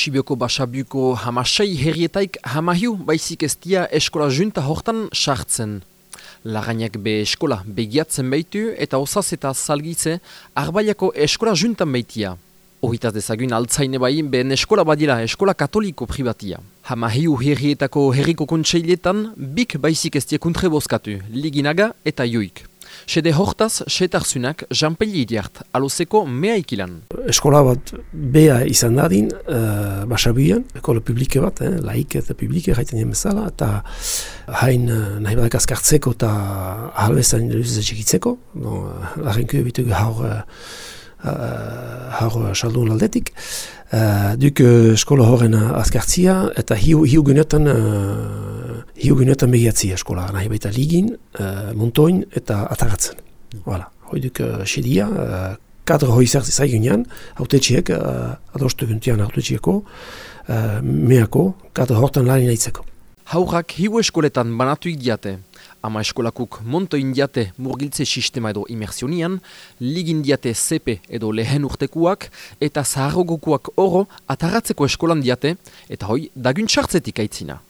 Sibioko basabuko hamasei herrietaik hamahiu baizik eztia eskola junta hortan sartzen. Lagainak be eskola begiatzen baitu eta osaz eta salgitze arbaiako eskola juntan baitia. Ohitaz dezagun altzaine bai ben eskola badira eskola katoliko privatia. Hamahiu herrietako herriko kontseiletan bik baizik eztia kontre bozkatu, liginaga eta joik. Sede hortaz, setarzunak, Jean-Pelli idiart, alozeko mea ikilan. Eskola bat bea izan dadin, uh, basabian, eskola publike bat, eh, laik eta publike jaiten bezala, eta hain uh, nahi badak azkartzeko eta ahalbezan duzez txikitzeko, no, uh, bitugu haur, uh, haur saldun aldetik. Uh, duk uh, eskola horren azkartzia, eta hiu, hiu gunetan hiu ginetan begiatzi eskola, nahi baita ligin, uh, montoin eta ataratzen. Voilà. Hoiduk uh, sedia, uh, kadro hoi zaiginean, haute txiek, uh, adostu guntian haute txieko, uh, meako, kadro hortan lan inaitzeko. Haurak hiu eskoletan banatuik diate, ama eskolakuk monto indiate murgiltze sistema edo imersionian, ligin diate CP edo lehen urtekuak, eta zaharrogokuak oro ataratzeko eskolan diate, eta hoi dagun txartzetik aitzina.